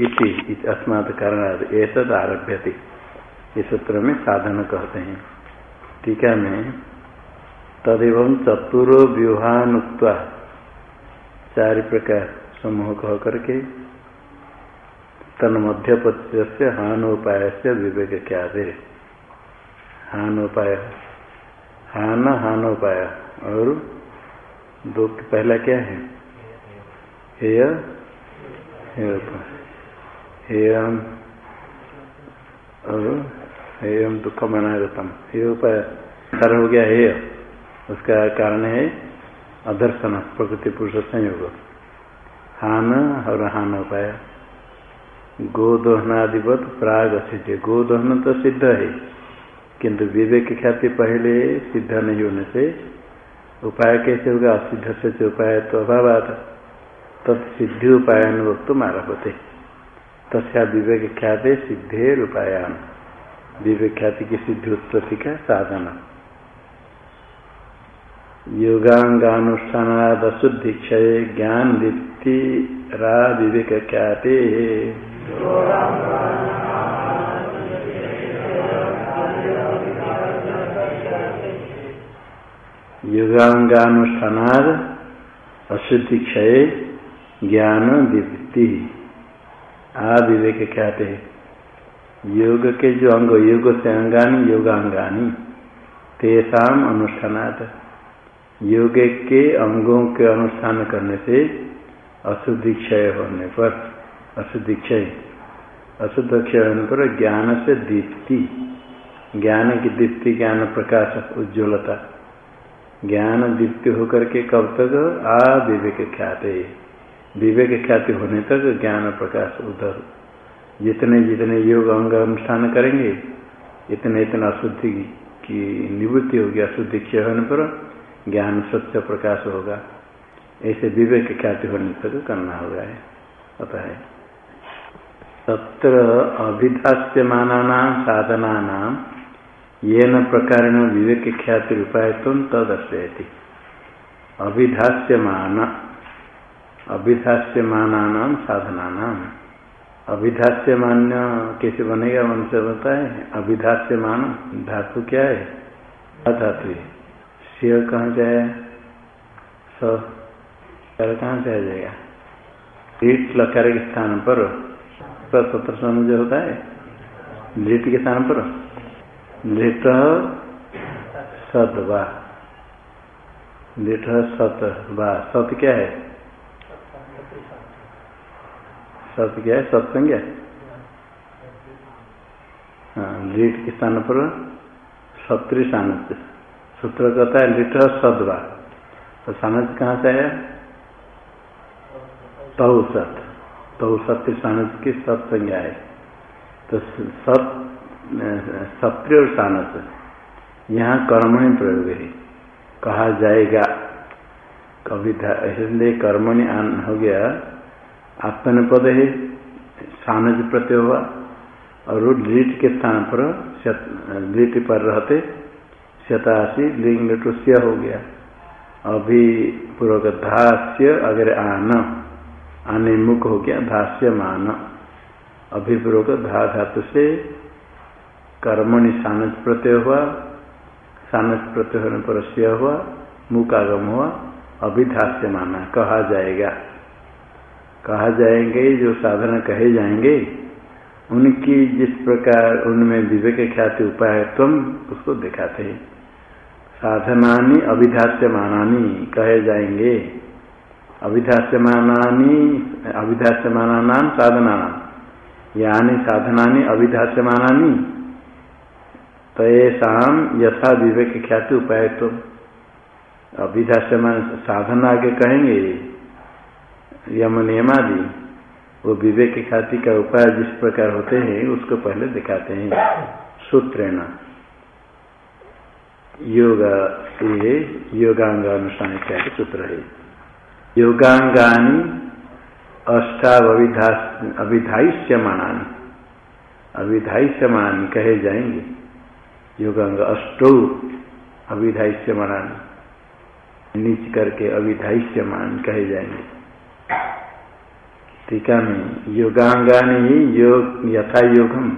इति अस्मात् आरभ्य थे इस सूत्र में साधन कहते हैं। टीका में तदेव चतुरो व्यूहानुक्त चार प्रकार समूह कह करके तन मध्यपत्य से हानोपाय से विवेक क्या दे हानोपाय हान, हानोपाय और दो पहला क्या है? हेय हेयम और हेयम दुख मनागतम हे। उपाय सर हो गया हेय उसका कारण है अदर्शन, प्रकृति पुरुष संयोग। हान और हान उपाय। गोदहनादिवत प्राग सिद्ध। गोदहन तो सिद्ध है, किंतु विवेक ख्याति पहले सिद्ध नहीं होने से उपाय कैसे होगा? असिद्ध से उपाय तो अभाव तत्सिद्धि उपायन वक्त होते तस्या विवेक ख्याति सिद्धे उपायान विवेक ख्याति की सिद्धि उत्पत्ति का साधना। योगांगानुष्ठानाद अशुद्धि क्षय ज्ञान दीप्ति रा विवेक ख्याते। योगांगानुष्ठानाद अशुद्धि क्षय ज्ञान दीप्ति आ विवेक ख्याते योग के जो अंग, योग से अंगानी, योगांगानी। तेसाम अनुष्ठानाद योग के अंगों के अनुष्ठान करने से अशुद्धि क्षय होने पर अशुद्धि क्षय अशुद्ध क्षय होने पर ज्ञान से दीप्ति। ज्ञान की दीप्ति, ज्ञान प्रकाश, उज्ज्वलता। ज्ञान दीप्ति होकर के कब तक? आ विवेक ख्याति विवेक ख्याति होने तक ज्ञान प्रकाश उधर। जितने जितने योग अंग अनुष्ठान करेंगे, इतने इतने अशुद्धि की निवृत्ति होगी, अशुद्धि क्षय होने पर ज्ञान स्वच्छ प्रकाश होगा। ऐसे विवेक ख्याति होने तक करना होगा पता है। तत्र अभिधास्यमाना साधना ये न प्रकार विवेक ख्याति उपाय तदर्शयती अभिधास्यमान अभिधास्यमाना नाम साधना नाम अभिधास्यमान्य कैसे बनेगा उनसे बताए? अभिधास्यमान धातु क्या है? धातु है। सिंह कहाँ जाए सर कहाँ से आ जाएगा? लीट लकार के स्थान पर सत्र समझ होता है? लीट के स्थान पर। लिट सत वा। लिट सत वा। सत क्या है? सत क्या है? सत्संग हाँ? लीट के स्थान पर सत्री सानस्य सूत्र कहता है, लिट सदवा। तो सानस कहाँ से आया? तहु सत तहु सत्य सानस की सत संज्ञा है तो सत सत्य और सानस यहाँ कर्मणि प्रयोग है। कहा जाएगा कभी कर्मणि हो गया। आत्मन पद है सानज प्रत्यय हुआ और लीट के स्थान पर लीट पर रहते, शताशी लिंग टुष्य हो गया। अभी पूर्वक धास्य अगर आन, आने मुख हो गया धास्य मान अभिपूर्वक धा धातु से कर्मणि सानस प्रत्यय हुआ सानस प्रत्यय होने पर हुआ मुखागम हुआ अभिधास्य माना कहा जाएगा। कहा जाएँगे, जो साधना कहे जाएँगे, उनकी जिस प्रकार उनमें विवेक ख्याति उपाय तुम उसको दिखाते हैं। साधनानी अभिधास्यमानी कहे जाएँगे। अभिधास्यमानी अभिधास्यमाना नाम साधना नाम यानी साधनानी अभिधास्यमानी तयसाम यथा विवेक ख्याति उपाय तो अभिधास्यमान साधना के कहेंगे यम नियमादि वो विवेक ख्याति का उपाय जिस प्रकार होते हैं, उसको पहले दिखाते हैं। सूत्रेण। योग योगांग अनुष्ठान इत्यादि सूत्र है। योगांगानी अष्टाविधा अष्टाविधाइष्यमाणानी अविधाइष्यमाणानी कहे जाएँगे। योगांग अष्टो अविधाइष्यमाणानी नीच करके अविधाइष्यमान कहे जाएँगे। टीका में योगांगानी ही योग, यथा योगम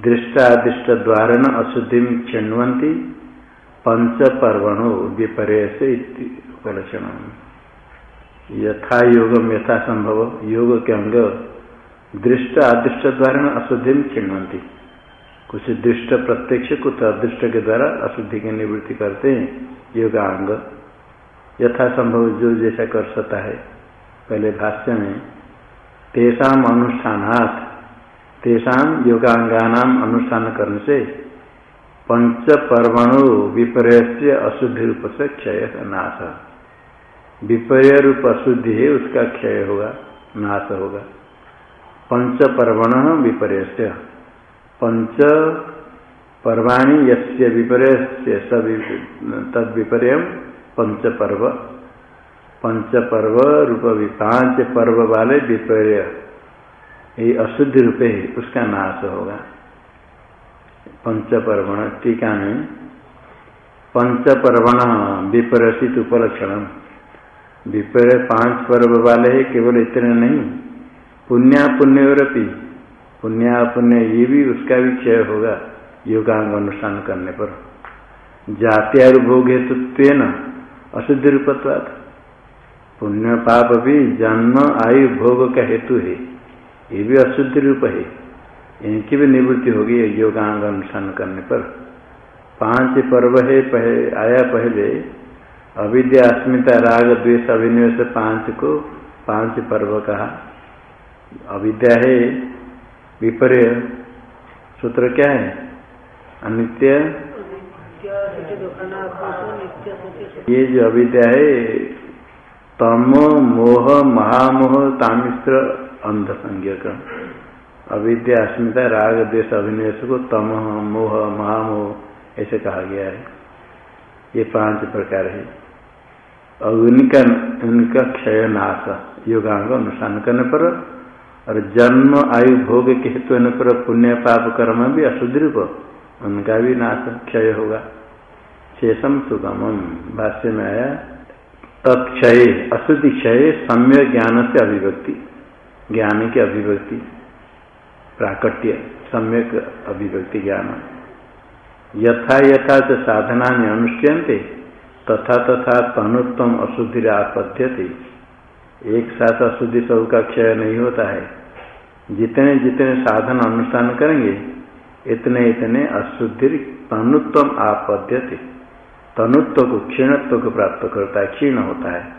दृष्टादृष्ट न अशुद्धि छिण्वंती पंच पर्वणो विपर्य से उपलक्षण यथा योगम यथा संभव योग के अंग दृष्ट अदृष्ट द्वारा न अशुद्धि छिण्वंती कुछ दृष्ट प्रत्यक्ष, कुछ अदृष्ट के द्वारा अशुद्धि की निवृत्ति करते हैं, योगांग। यथा संभव जो जैसा कर सकता है। पहले भाष्य में, तेषाम अनुष्ठानात्, तेषाम योगांगानाम अनुष्ठान करने से पंच परमाणु विपर्य से अशुद्धि रूप से क्षय नाश। विपर्य रूप अशुद्धि है उसका क्षय होगा, नाश होगा। पंच परमण विपर्य से पंच पर्वाणी यस्य विपर्य तद विपर्य पंच पर्व पंच पर्व रूप भी पाँच पर्व वाले विपर्य। ये अशुद्धि रूप है, उसका नाश होगा। पंच पर्वण टीका में पंच पर्वण विपरीत उपलक्षण विपर्य पाँच पर्व वाले है केवल इतने नहीं पुण्या पुण्यरपी पुण्या पुण्य ये भी उसका भी क्षय होगा योगांग अनुष्ठान करने पर। जाति भोग हेतुत्व न अशुद्धि रूपत्वाद पुण्य पाप भी जन्म आयु भोग का हेतु है। ये भी अशुद्धि रूप है। इनकी भी निवृत्ति होगी योगांग अनुष्ठान करने पर। पाँच पर्व है पहले आया पहले। अविद्या अस्मिता राग द्वेष अभिनिवेश पाँच को पाँच पर्व कहा। अविद्या है विपर्य। सूत्र क्या है? अनित्य। ये जो अविद्या है तमो मोह महामोह तामिश्र अंध संज्ञक अविद्या, अस्मिता, राग देश अभिनिवेश को तम, मोह, महामोह, ऐसे कहा गया है। ये पाँच प्रकार है। और उनका उनका क्षय नाश योगांग अनुष्ठान करने पर और जन्म, आयु, भोग के हेतु होने पर पुण्य, पाप, कर्म भी अशुद्ध उनका भी नाश, क्षय होगा। शेषम सुगमम, भाष्य में आया तत्क्षय अशुद्धि क्षय सम्य ज्ञान से अभिव्यक्ति ज्ञान की अभिव्यक्ति, प्राकट्य, सम्यक अभिव्यक्ति ज्ञान। यथा यथा च साधना अनुष्ठियंते तथा तथा तनुत्तम अशुद्धि आपद्यते एक साथ अशुद्धि सब का क्षय नहीं होता है। जितने जितने साधन अनुष्ठान करेंगे, इतने इतने अशुद्धि तनुत्व आपद्यते। तनुत्व को क्षीणत्व को प्राप्त करता है, क्षीण होता है।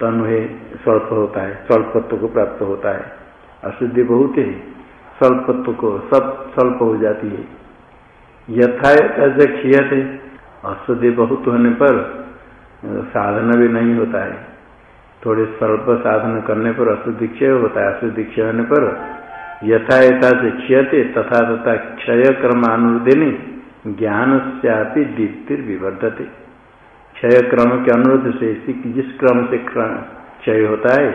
तनु है, स्वल्प होता है स्वल्पत्व को प्राप्त होता है। अशुद्धि बहुत ही स्वल्पत्व को सब स्वल्प हो जाती है। यथा क्षीयते, अशुद्धि बहुत होने पर, साधन भी नहीं होता है। थोड़े स्वल्प साधन करने पर अशुद्धि क्षय होता है, अशुद्धि क्षय होने पर यथा यथा से क्षयते, तथा तथा क्षय क्रम अनुरोधिनी ज्ञान से दीप्ति विवर्धते क्षय क्रम के अनुरोध से जिस क्रम से क्षय होता है,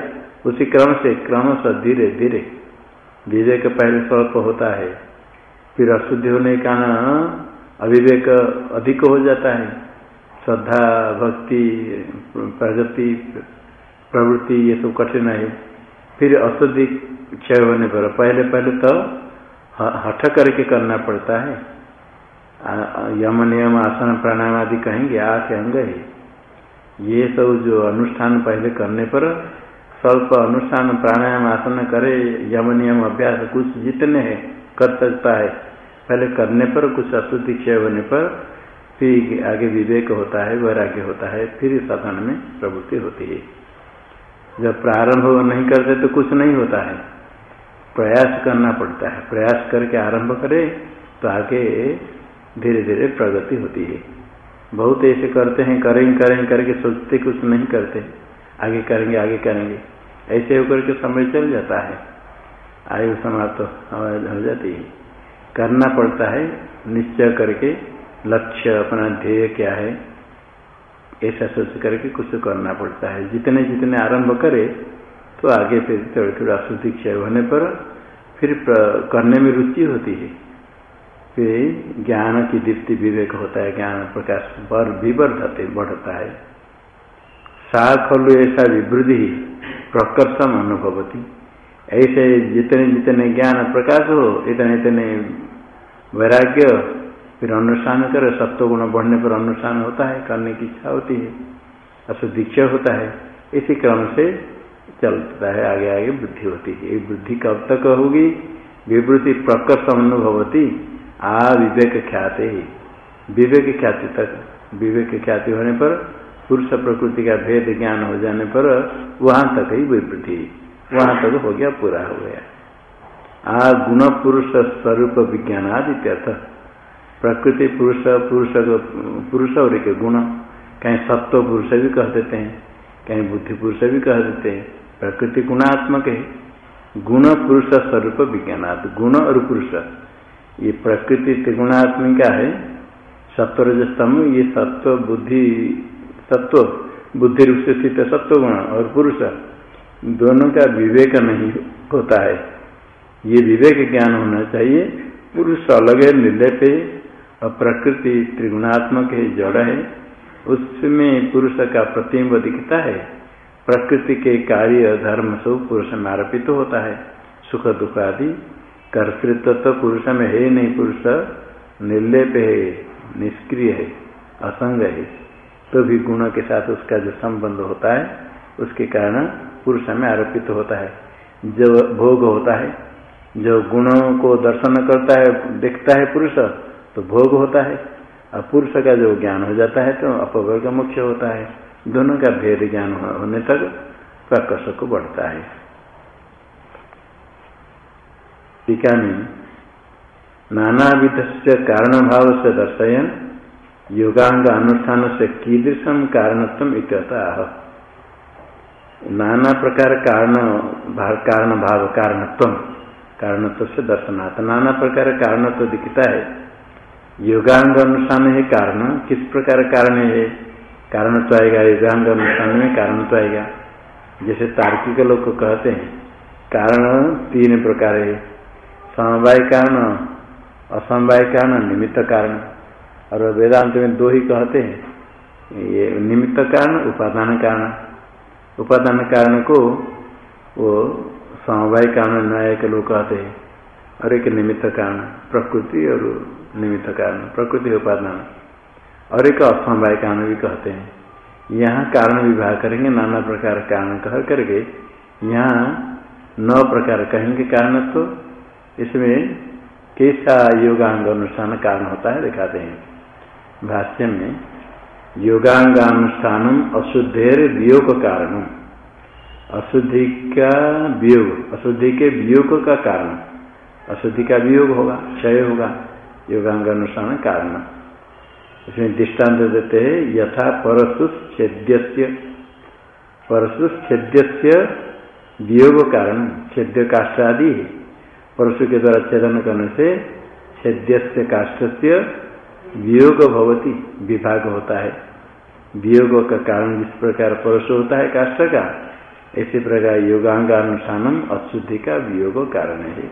उसी क्रम से क्रम से धीरे धीरे। विवेक पहले स्वल्प होता है, फिर अशुद्धि होने के कारण अविवेक अधिक हो जाता है। श्रद्धा, भक्ति, प्रगति, प्रवृत्ति, ये सब कठिन है। फिर अशुद्धि क्षय होने पर पहले पहले तो हठ करके करना पड़ता है। यम नियम आसन प्राणायाम आदि कहेंगे, आठ अंग है। ये सब जो अनुष्ठान पहले करने पर स्वल्प अनुष्ठान प्राणायाम आसन करे यम नियम अभ्यास कुछ जितने हैं, कर सकता है। पहले करने पर कुछ अशुद्धि क्षय होने पर फिर आगे विवेक होता है, वैराग्य होता है, फिर साधन में प्रवृत्ति होती है। जब प्रारंभ नहीं करते तो कुछ नहीं होता है। प्रयास करना पड़ता है। प्रयास करके आरंभ करे तो आगे धीरे धीरे प्रगति होती है। बहुत ऐसे करते हैं करेंगे करेंगे करके सोचते कुछ नहीं करते। आगे करेंगे आगे करेंगे। ऐसे होकर के समय चल जाता है। आयु समाप्त तो हो जाती है। करना पड़ता है, निश्चय करके लक्ष्य, अपना ध्येय क्या है, ऐसा सोच करके कुछ करना पड़ता है। जितने जितने आरंभ करे तो आगे फिर थोड़ा थोड़ा अशुद्धि क्षय होने पर फिर करने में रुचि होती है। फिर ज्ञान की दीप्ति विवेक होता है, ज्ञान प्रकाश पर भी बढ़ते है। सा खलु ऐसा विवृद्धि प्रकर्षम अनुभवती। ऐसे जितने जितने ज्ञान प्रकाश हो, इतने इतने वैराग्य फिर अनुष्ठान करे सत्व गुण बढ़ने पर अनुष्ठान होता है, करने की इच्छा होती है असुदीक्षय होता है। इसी क्रम से चलता है, आगे आगे वृद्धि होती है। ये वृद्धि कब तक होगी? विवृत्ति प्रकट अनुभवती। आ विवेक ख्याति विवेक ख्याति तक, विवेक ख्याति होने पर, पुरुष प्रकृति का भेद ज्ञान हो जाने पर, वहाँ तक ही विवृद्धि वहाँ तक हो गया, पूरा हो गया। आ गुण पुरुष स्वरूप विज्ञान आदि प्रकृति पुरुष पुरुष पुरुष और एक गुण। कहीं सत्व पुरुष भी कह देते हैं, कहीं बुद्धि पुरुष भी कह देते हैं। प्रकृति गुणात्मक है। गुण पुरुष स्वरूप विज्ञानात् गुण और पुरुष। ये प्रकृति त्रिगुणात्मिका है? सत्वरजस्तम, ये सत्व बुद्धि सत्व, बुद्धि रूप से स्थित सत्व गुण और पुरुष, दोनों का विवेक नहीं होता है। ये विवेक ज्ञान होना चाहिए। पुरुष अलग है निर्लप है, और प्रकृति त्रिगुणात्मक है, जड़ है। उसमें पुरुष का प्रतिम्ब दिखता है। प्रकृति के कार्य, धर्म सब पुरुष में आरोपित तो होता है। सुख दुख आदि कर्तृत्व तो पुरुष में है नहीं, पुरुष निर्लेप है, निष्क्रिय है, असंग है। तो भी गुणों के साथ उसका जो संबंध होता है, उसके कारण पुरुष में आरोपित तो होता है। जब भोग होता है, जो गुणों को दर्शन करता है, देखता है पुरुष तो भोग होता है। और पुरुष का जो ज्ञान हो जाता है तो अपवर्ग मुख्य होता है। दोनों का भेद ज्ञान होने तक प्रकर्ष को बढ़ता है। टीका में नानाविध से कारण भाव से दर्शयन योगांग अनुष्ठान से कीदृशम कारणत्म इत्यतः नाना प्रकार कारण कारण भाव कारणत्व कारणत्व से दर्शनाथ नाना प्रकार कारणत्व दिखता है। योगांग अनुष्ठान है कारण। किस प्रकार कारण है? कारण तो आएगा युगांग अनुष्ठान में कारण तो आएगा। जैसे तार्किक लोग कहते हैं, कारण तीन प्रकार है। समवाय कारण असमवाय कारण निमित्त कारण। और वेदांत में दो ही कहते हैं। ये निमित्त कारण, उपादान कारण। उपादान कारण को वो समवाय कारण न्याय के लोग कहते हैं। और एक निमित्त कारण, प्रकृति और निमित्त कारण, प्रकृति उपादान। और एक असमवाय कारण भी कहते हैं। यहाँ कारण विभाग करेंगे, नाना प्रकार कारण कह करके। यहाँ नौ प्रकार कहेंगे कारण तो इसमें कैसा योगांग अनुष्ठान कारण होता है, दिखाते हैं। भाष्य में योगांग योगांगानुष्ठान अशुद्धेर वियोग कारण अशुद्धि का वियोग, अशुद्धि के वियोग का कारण। अशुद्धि का वियोग होगा, क्षय होगा, योगांगानुष्ठान कारण। इसमें दृष्टांत देते हैं, यथा परशुच्छेद्य परशुच्छेद्य वियोग कारण छेद्य काष्ठ आदि परशु के द्वारा छेदन करने से छेद्य से काष्ठ से वियोग भवती, विभाग होता है। वियोग का कारण जिस प्रकार परशु होता है काष्ठ का, इसी प्रकार योगांगानुष्ठानम अशुद्धि का वियोग कारण है।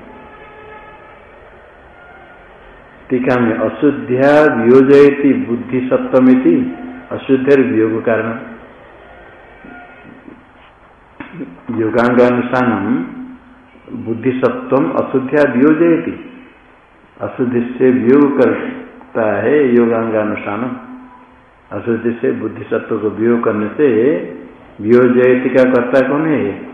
टीका में अशुद्ध्या वियोजयती बुद्धि सप्तमिति अशुद्ध वियोग कारण। योगांगानुष्ठान बुद्धि सप्तम अशुद्ध्या वियोजयती अशुद्धि से वियोग करता है योगांगानुष्ठान अशुद्धि से बुद्धि सत्व को वियोग करने से वियोजयती का कर्ता कौन है?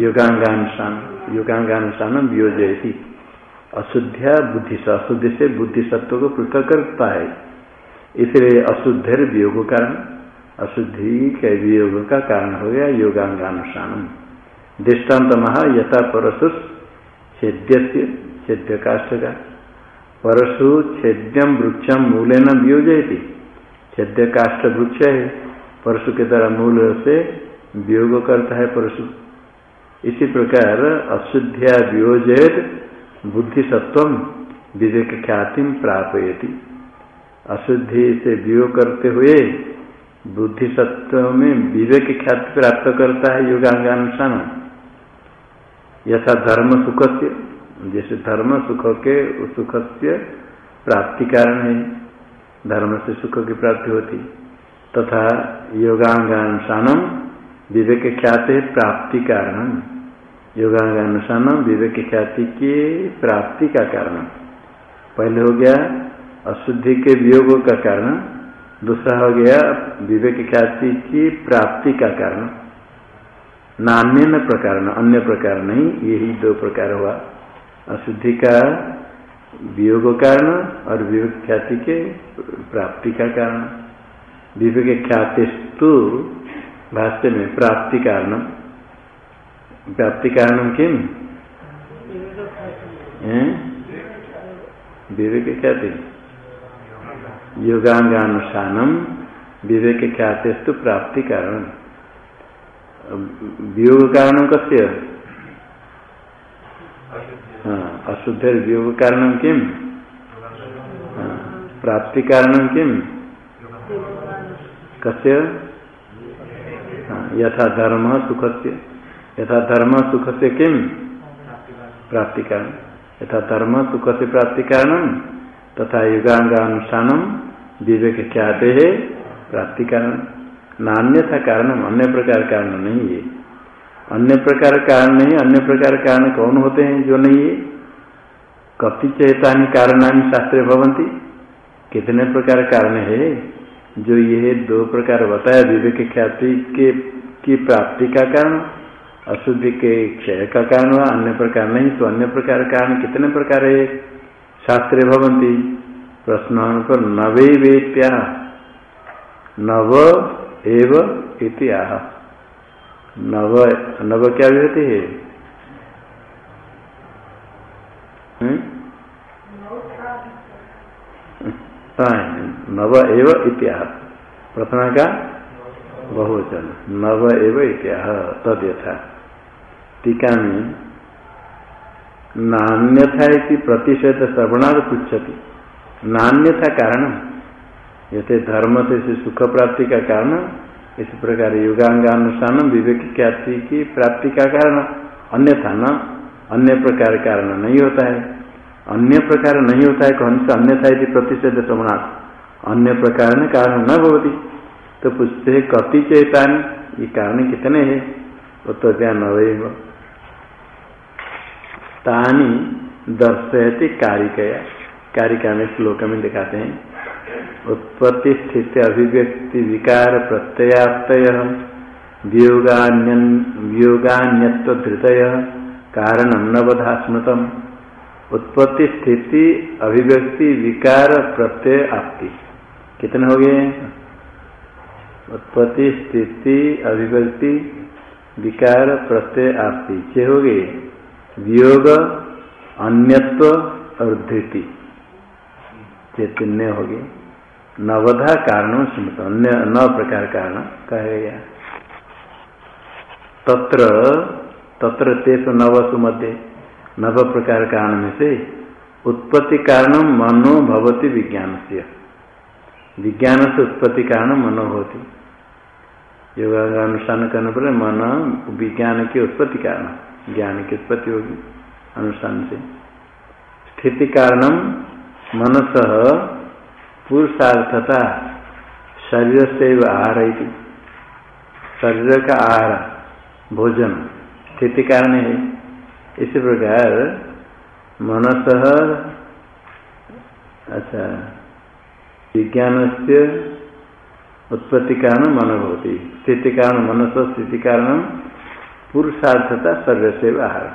योगांगानुष्ठान योगांगानुष्ठान वियोजयती अशुद्धिया बुद्धि से अशुद्धि से बुद्धि सत्व को पृथक करता है। इसलिए अशुद्ध वियोग कारण अशुद्धि के वियोग का कारण हो गया योगांगानुष्ठान दृष्टांत महा यथा परशुष छेद्य छेद्य काष्ठ का परशु छेद्यम वृक्षम मूल न वियोजयती। छेद्य काष्ठ वृक्ष है परशु के द्वारा मूल से वियोग करता है परशु इसी प्रकार अशुद्धिया वियोजित बुद्धि सत्व विवेक ख्याति प्रापयति। अशुद्धि से वियोग करते हुए बुद्धि सत्व में विवेक ख्याति प्राप्त करता है योगांगानुष्ठान यथा धर्म सुख से जैसे धर्म सुख के सुख से प्राप्ति कारण है। धर्म से सुख की प्राप्ति होती। तथा योगांगानुसानम विवेक ख्याति प्राप्ति कारण। योगांगानुसानम विवेक ख्याति के प्राप्ति का कारण। पहले हो गया अशुद्धि के वियोग का कारण। दूसरा हो गया विवेक ख्याति की प्राप्ति का कारण। नान्य प्रकार अन्य प्रकार नहीं यही दो प्रकार हुआ। अशुद्धि का वियोग कारण और विवेक ख्याति के प्राप्ति का कारण। विवेक ख्यातिस्तु भाष्य में प्राप्ति कारण प्राप्ति कारण किम? विवेक ख्याति। योगांगानुसानम विवेक ख्यातिस्तु प्राप्ति कारण वियोग कारण कस्य हाँ अशुद्ध वियोग कारण किम प्राप्ति कारण किम कस्य यथा धर्म सुख से यथा धर्म सुख से किम प्राप्ति कारण यथा धर्म सुख से प्राप्ति कारण तथा युगांगानुष्ठानम विवेक ख्याते है प्राप्ति कारण नान्य था कारण अन्य प्रकार कारण नहीं है। अन्य प्रकार कारण नहीं, अन्य प्रकार कारण कौन होते हैं जो नहीं है? कति चेता कारणानी शास्त्र भवंती कितने प्रकार कारण है? जो ये दो प्रकार बताया विवेक ख्याति के, की प्राप्ति का कारण, अशुद्धि के क्षय का कारण हुआ, अन्य प्रकार नहीं तो अन्य प्रकार कारण कितने प्रकार है? शास्त्रीय भवंती प्रश्न पर नवे वेत्या नव एव इतिहा नव नव क्या होती है? हम्म? नव एव इतिहास प्रथमा का? बहुवचन। नव एव इतिहास तद यथा टीका में नान्यथा प्रतिषेध श्रवणाद पृछति नान्यथा कारण जैसे धर्म से सुख प्राप्ति का कारण इस प्रकार युगांगानुष्ठान विवेक ख्याति की प्राप्ति का कारण अन्यथा न। अन्य प्रकार कारण नहीं होता है अन्य प्रकार नहीं होता है कौन सा अन्यथा यदि प्रतिषेध श्रवणात् अन्य प्रकार कारण न भवती। तो पूछते कति चेतान? ये कारण कितने हैं? तो क्या नवे तानी दर्शयती कारिकया। कारिका में श्लोक में दिखाते हैं। उत्पत्ति स्थिति अभिव्यक्ति विकार प्रत्ययाप्तय वियोगान्यत्व धृतय, कारण नवधा उत्पत्ति स्थिति अभिव्यक्ति विकार प्रत्यय आपति कितने हो गए? उत्पत्ति स्थिति अभिव्यक्ति विकार प्रत्यय आपति छह हो गए। वियोग, अन्यत्व और धृति। चैतन्य हो गए। नवधा कारण स्मृत अन्य, नौ प्रकार कारण कहे गया। तत्र तत्र तेसु नवसु मध्य, नव प्रकार कारण में से उत्पत्ति कारण मनो भवती विज्ञान से विज्ञान से उत्पत्ति कारण मनो होती। योगानुष्ठान करने पर मन विज्ञान की उत्पत्ति कारण। ज्ञान की उत्पत्ति होगी, अनुष्ठान से। स्थिति कारणम मनस पुरुषार्थता, शरीर से आहार शरीर का आहार, भोजन, स्थिति कारण है। इसी प्रकार मनस अच्छा विज्ञान से उत्पत्ति कारण मन होती स्थिति कारण, मनस स्थिति कारण पुरुषार्थता सर्व से बाहर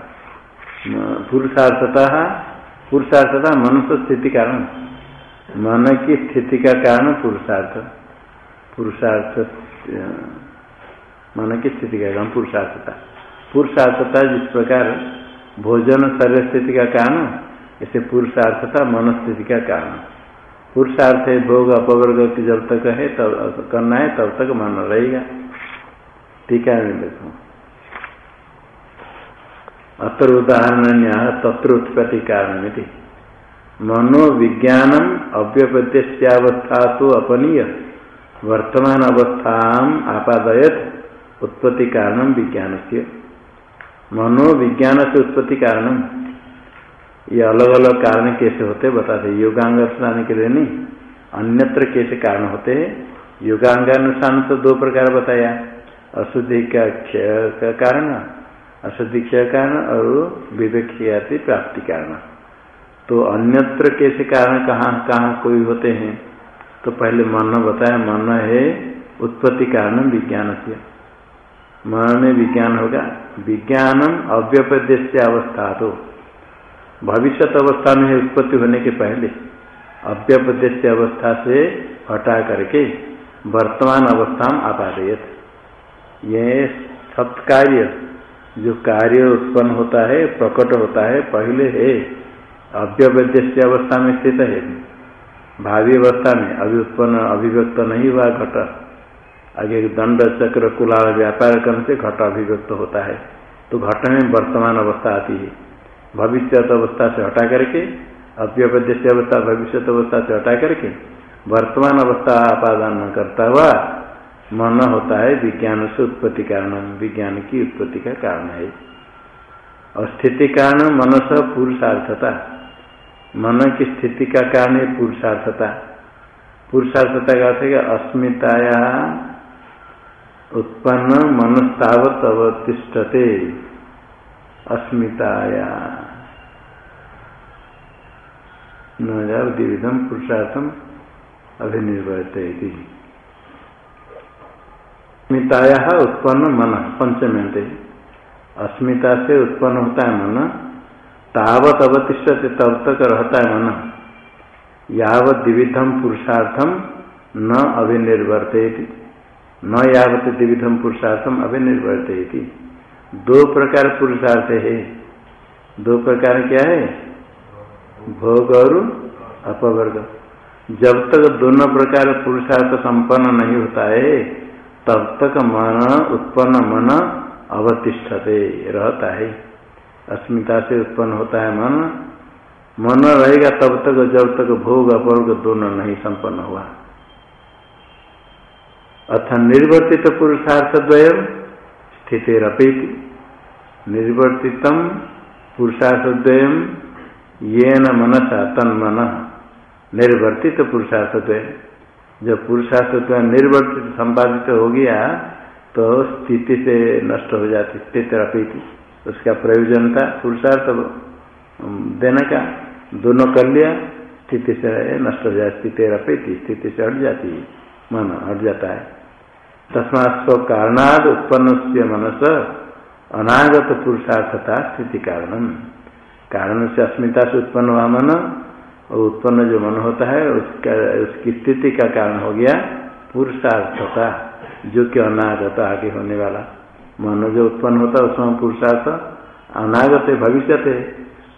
पुरुषार्थता पुरुषार्थता मनुष्य स्थिति कारण। मन की स्थिति का कारण पुरुषार्थ। पुरुषार्थ, मन की स्थिति का कारण पुरुषार्थता। पुरुषार्थता जिस प्रकार भोजन शरीर स्थिति का कारण इसे पुरुषार्थता मनस्थिति का कारण। पुरुषार्थ है भोग, अपवर्ग की जब तक है, तब करना है, तब तक मन रहेगा। टीका में देखो। अत्र उदाहरण तत्र उत्पत्ति कारण मनोविज्ञानम अव्यपत्यवस्था तो अपनीय, वर्तमान अवस्था आपादयत, उत्पत्ति कारण विज्ञान से मनोविज्ञान से उत्पत्ति कारण ये अलग अलग कारण कैसे होते, बताते। योगांग स्नान के लिए नहीं, अन्यत्र कैसे कारण होते हैं? योगांगानुसार तो दो प्रकार बताया। अशुद्धि का क्षय का कारण अशुद्धि क्षय कारण और विवेक प्राप्ति कारण तो अन्यत्र कैसे कारण कहाँ कहाँ कोई होते हैं? तो पहले मन बताया मन है उत्पत्ति कारण विज्ञान से मन में विज्ञान होगा, विज्ञानम अव्यपदेश अवस्था तो भविष्य अवस्था में है उत्पत्ति होने के पहले। अव्यपदेश अवस्था से हटा करके वर्तमान अवस्था में आपादयत। ये सत्कार्य जो कार्य उत्पन्न होता है, प्रकट होता है, पहले है। अव्यवद्य अवस्था में स्थित है। भावी अवस्था में अभी उत्पन्न, अभिव्यक्त नहीं हुआ घट। आगे दंड, चक्र, कुलाल, व्यापार करने से घट अभिव्यक्त होता है। तो घट में वर्तमान अवस्था आती है। भविष्य अवस्था से हटा करके अव्यवद्य अवस्था भविष्य अवस्था से हटा करके, वर्तमान अवस्था आपादन करता हुआ मन होता है विज्ञान से उत्पत्ति कारण विज्ञान की उत्पत्ति का कारण है। और स्थिति कारण मनस पुरुषार्थता। मन की स्थिति का कारण है पुरुषार्थता। पुरुषार्थता का अर्थ है अस्मिताया उत्पन्न मनस्तावत अवतिष्ठते। अस्मिताया। न जाओ द्विविधम पुरुषार्थम अभिनिर्भरते अस्मिताया उत्पन्न मन पंचमेंट अस्मिता से उत्पन्न होता है मन, तावत अवतिष्ठते तब तक रहता है मन। यावत द्विविधम पुरुषार्थम न अभिनिर्वर्त न यावत द्विविधम पुरुषार्थम अभिनिर्वर्त दो प्रकार पुरुषार्थ है। दो प्रकार क्या है? भोग और अपवर्ग। जब तक दोनों प्रकार पुरुषार्थ संपन्न नहीं होता है तब तक मन उत्पन्न मन अवतिष्ठते रहता है। अस्मिता से उत्पन्न होता है मन। मन रहेगा तब तक, जब तक भोग अपोग दोनों नहीं संपन्न हुआ। अथ निर्वर्तित पुरुषार्थ द्वय स्थिति रपेति निर्वर्तितम पुरुषार्थ द्वय ये न मनसा तन मन निर्वर्तित पुरुषार्थ द्वय जब पुरुषार्थ निर्वर्तित, संपादित हो गया तो स्थिति से नष्ट हो जाती, स्थिति रखी उसका प्रयोजन था पुरुषार्थ देने का। दोनों कर लिया, स्थिति से नष्ट हो जाए स्थिति रपेती, स्थिति से हट जाती है मन हट जाता है। तस्मात स्व कारणाद उत्पन्न से मनस, अनागत पुरुषार्थता स्थिति कारणम। कारण से अस्मिता से उत्पन्न हुआ मन और उत्पन्न जो मन होता है, उसका, उसकी स्थिति का कारण हो गया पुरुषार्थता, जो कि अनागत आगे होने वाला। मन जो उत्पन्न होता है उसमें पुरुषार्थ, अनागत भविष्य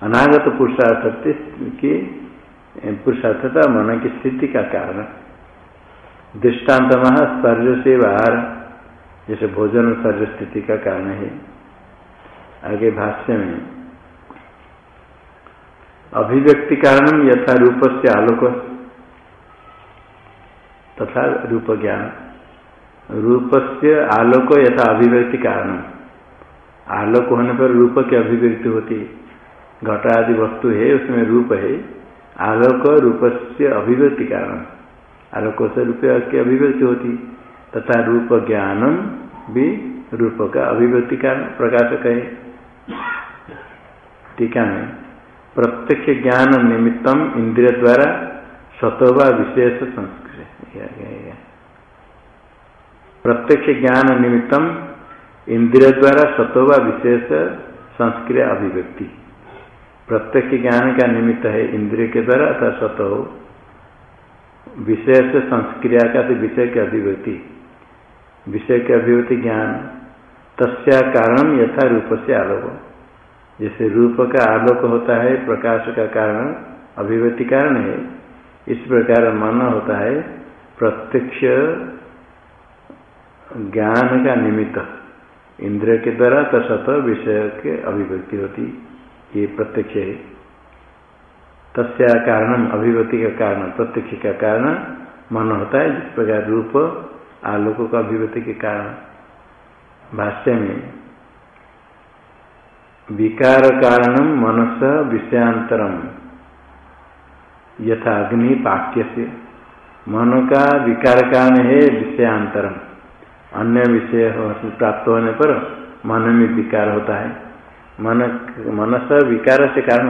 अनागत पुरुषार्थ की पुरुषार्थता मन की स्थिति का कारण। दृष्टांत महा शरीर से बाहर, जैसे भोजन शरीर स्थिति का कारण है। आगे भाष्य में अभिव्यक्ति कारण यथा रूप से आलोक, तथा रूप ज्ञान रूप से आलोक यथा अभिव्यक्ति कारण आलोक होने पर रूप की अभिव्यक्ति होती घट आदि वस्तु है, उसमें रूप है। आलोक रूप से अभिव्यक्ति कारण आलोक से रूप की अभिव्यक्ति होती तथा रूप ज्ञानम भी रूप का अभिव्यक्ति कारण प्रकाशक है। टीका में प्रत्यक्ष ज्ञान निमित्तम इंद्रिय द्वारा स्वतोवा विशेष संस्कृत। प्रत्यक्ष ज्ञान निमित्तम इंद्रिय द्वारा स्वतोवा विशेष संस्क्रिय अभिव्यक्ति। प्रत्यक्ष ज्ञान का निमित्त है इंद्रिय के द्वारा अथवा स्वतो विशेष संस्क्रिया का विषय की अभिव्यक्ति। विषय की अभिव्यक्ति ज्ञान। तस्या कारण यथा रूप से आलोक। जैसे रूप का आलोक होता है, प्रकाश का कारण, अभिव्यक्ति कारण है। इस प्रकार मन होता है, प्रत्यक्ष ज्ञान का निमित्त। इंद्र के द्वारा तसत विषय के अभिव्यक्ति होती, ये प्रत्यक्ष है। तस्या कारण अभिव्यक्ति का कारण, प्रत्यक्ष का कारण मन होता है, जिस प्रकार रूप आलोक का अभिव्यक्ति के कारण। भाष्य में विकार कारण मनस विषयांतरम यथा अग्नि पाक्य से मन का विकार कारण है विषयांतरम अन्य विषय प्राप्त होने पर मन में विकार होता है। मन मनस विकार से कारण।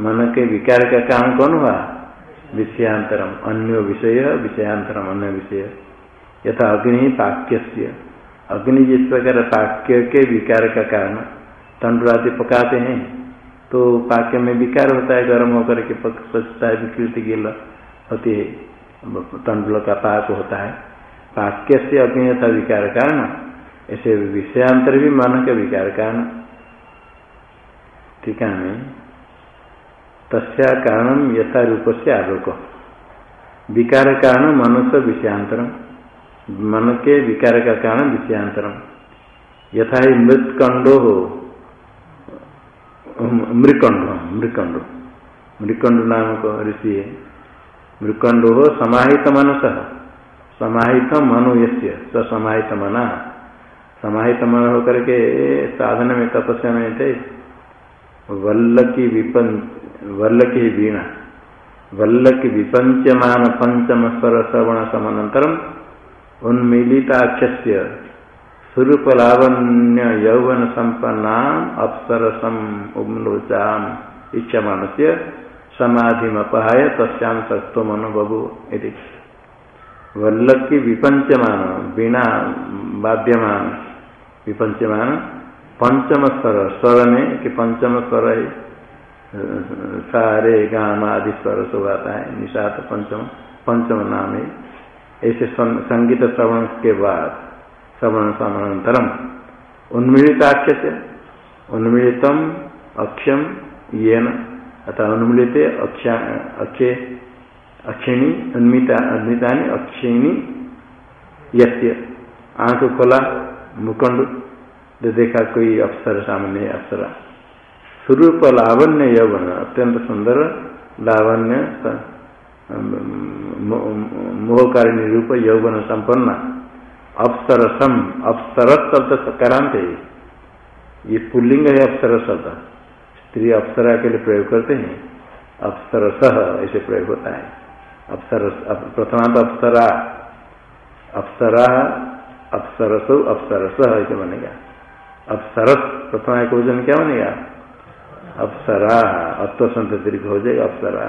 मन के विकार का कारण कौन हुआ? विषयांतरम अन्य विषय विषयांतरम अन्य विषय। यथा अग्नि पाक्य अग्नि जिस प्रकार पाक्य के विकार का कारण। तंडुरादि पकाते हैं तो पाक्य में विकार होता है, गर्म होकर के पक सोचता है, विकृति गिल होती है, तंडुल का पाक होता है। पाक्य से अग्नि यथा विकार कारण, ऐसे विषयांतर भी मन के विकार कारण। ठीक है तस्या कारण यथा रूप से आलोक। विकार कारण मनुष्य विषयांतरम। मन के विकार का कारण विषयांतरम। यथा ही मृतकंडो हो। मृकंड मृकंड। मृकंड नाम को ऋषि है। मृकंड हो समाहित मनस। समाहित मनो यस्य समाहित मना। समाहित मन होकर के साधन में, तपस्या में थे। वल्लकी विपन वल्लकी वीणा। वल्लकी विपंचमान पंचम स्वर श्रवण समनंतरम उन्मीलिताख्य स्वरूप लावण्य यौवन संपन्ना अप्सरसम उम्लोचाम। इच्छमान से समाधिमपहाय तस्याम सत्व मनो बभु वल्लकी विपंचमान वीणा वाद्यमान विपंचमान पंचम स्वर स्वर में कि पंचम स्वर है सारे गाम आदि स्वर सब आता है निषाद पंचम पंचम नाम है ऐसे संगीत श्रवण के बाद। श्रवण समानांतरम उन्मिलित से उन्मिलितम अक्षम ये अतः उन्मिलित अक्षे अक्षिणी उन्मिता अन्मिता अक्षिणी यस्य। आँख खोला, मुकंड जो देखा कोई अप्सर सामने अप्सरा। स्वरूप लावण्य यौवन अत्यंत सुंदर लावण्य मोहकारिणी रूप यौवन संपन्न। अप्सरसम अप्सरस शब्द सकारांत है ये पुल्लिंग है अप्सर शब्द स्त्री अप्सरा के लिए प्रयोग करते हैं। अप्सरस ऐसे प्रयोग होता है। अप्सर प्रथमांत अप्सरा। अप्सरा, अप्सरस अप्सरस ऐसे बनेगा। अप्सरस प्रथमा एक वज़न क्या बनेगा? अप्सरा। अत्व संत दीर्घ हो जाएगा अप्सरा।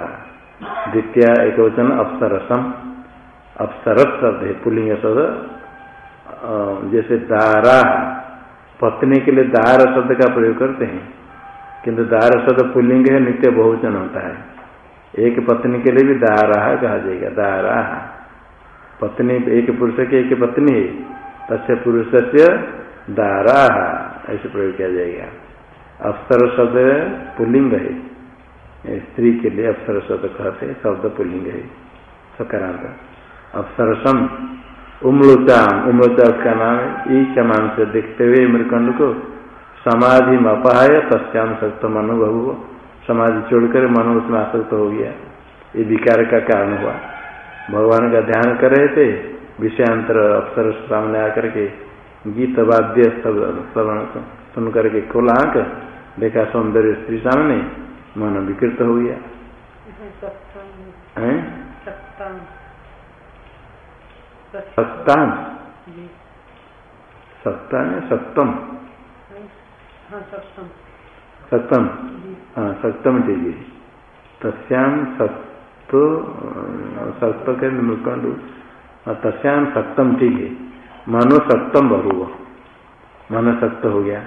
द्वितीय एक वचन अप्सरसम। अप्सरस शब्द है पुलिंग शब्द जैसे दारा, पत्नी के लिए दार शब्द का प्रयोग करते हैं। किंतु दार शब्द पुलिंग है, नित्य बहुवचन होता है। एक पत्नी के लिए भी दारा कहा जाएगा, दारा। पत्नी एक पुरुष की एक पत्नी है, तस्य पुरुष से दारा, ऐसे प्रयोग किया जाएगा। अप्सर शब्द पुल्लिंग है। स्त्री के लिए अप्सर शब्द कहते शब्द पुलिंग है। सकारांत। अप्सरसम उमलुचाम उमलुचा उसका नाम है ई समान से देखते हुए मृकंड को समाधि में अपहाय तस्याम सक्त मनुभव। समाधि छोड़कर मनो उसमें आसक्त हो गया। ये विकार का कारण हुआ। भगवान का ध्यान कर रहे थे विषयांतर अवसर सामने आकर के गीत वाद्य श्रवण सुन करके खोला आँख देखा सौंदर्य स्त्री सामने मन विकृत हो गया। सत्तान सत्तान सप्तम सप्तम हाँ सप्तम है तस्याम सत्तो सत्व के मृकंड तस्याम सप्तम ठीक है मनो सप्तम बहु मन सत्य हो गया।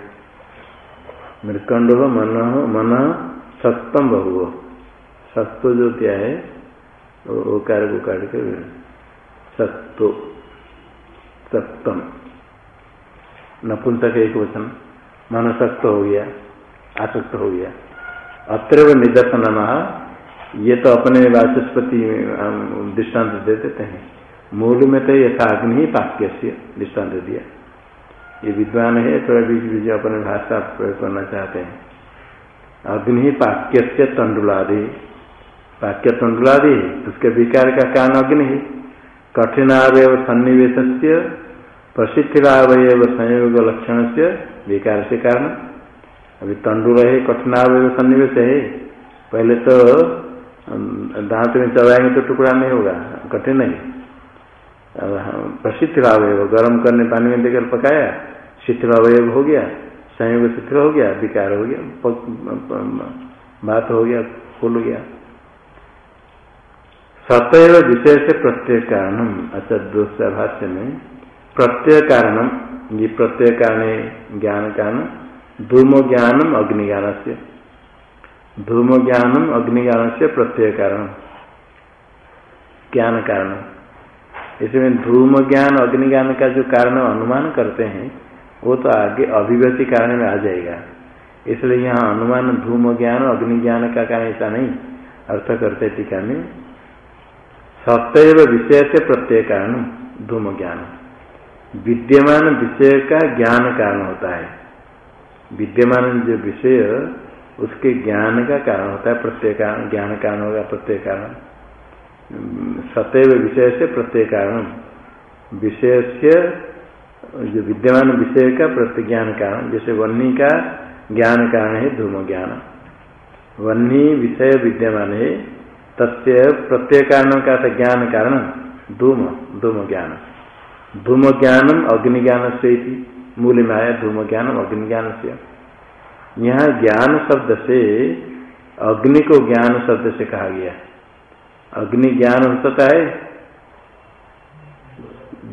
मृकंड हो मन हो मन सप्तम बहु हो सत्व जो क्या है वो कार्य को काट के सत्तो सप्तम नपुंसक एक वचन मन सक्त हो गया आसक्त हो गया अत्र निदर्शन ये तो अपने वाचस्पति दृष्टांत दे देते हैं मूल में तो यथा अग्नि ही पाक्य से दृष्टांत दिया। ये विद्वान है थोड़ा बीच बीच अपने भाषा प्रयोग करना चाहते हैं। अग्नि पाक्य से तंडुलादि। पाक्य तंडुलादि उसके विकार का कारण अग्नि। ही कठिनावय सन्निवेश से संयोग लक्षण से विकार से कारण। अभी तंडुल है कठिनावय सन्निवेश है। पहले तो दांत में चबाएँगे तो टुकड़ा नहीं होगा, कठिन नहीं। प्रसिद्ध गर्म करने पानी में देकर पकाया शिथिल अवयव हो गया संयोग शिथिल हो गया, विकार हो गया बात हो गया फूल गया। सतैव विषय से प्रत्यय कारणम अच्छा दूसरा भाष्य में प्रत्यय कारणम, ये प्रत्यय कारण ज्ञान कारण, धूम ज्ञानम अग्निज्ञान से धूम ज्ञानम अग्निज्ञान से प्रत्यय कारण, ज्ञान कारण। इसमें धूम ज्ञान अग्निज्ञान का जो कारण अनुमान करते हैं, वो तो आगे अभिव्यक्ति कारण में आ जाएगा। इसलिए यहाँ अनुमान धूम ज्ञान अग्नि ज्ञान का कारण ऐसा नहीं, अर्थ करते टीका में। सतैव विषय से प्रत्यय कारण धूम ज्ञान विद्यमान विषय का ज्ञान कारण होता है। विद्यमान जो विषय, उसके ज्ञान का कारण होता है प्रत्यय कारण ज्ञान कारण होगा प्रत्यय कारण सतैव विषय से प्रत्यय कारण विषय से जो विद्यमान विषय का प्रत्यय ज्ञान कारण, जैसे वन्नी का ज्ञान कारण है धूम ज्ञान वन्नी विषय विद्यमान है तस्य प्रत्यय कारण का था ज्ञान कारण धूम धूम ज्ञान धूम ज्ञानम अग्नि ज्ञान से मूल में आया धूम ज्ञानम अग्नि ज्ञान से यहाँ ज्ञान शब्द से अग्नि को ज्ञान शब्द से कहा गया। अग्नि ज्ञान हो? सकता है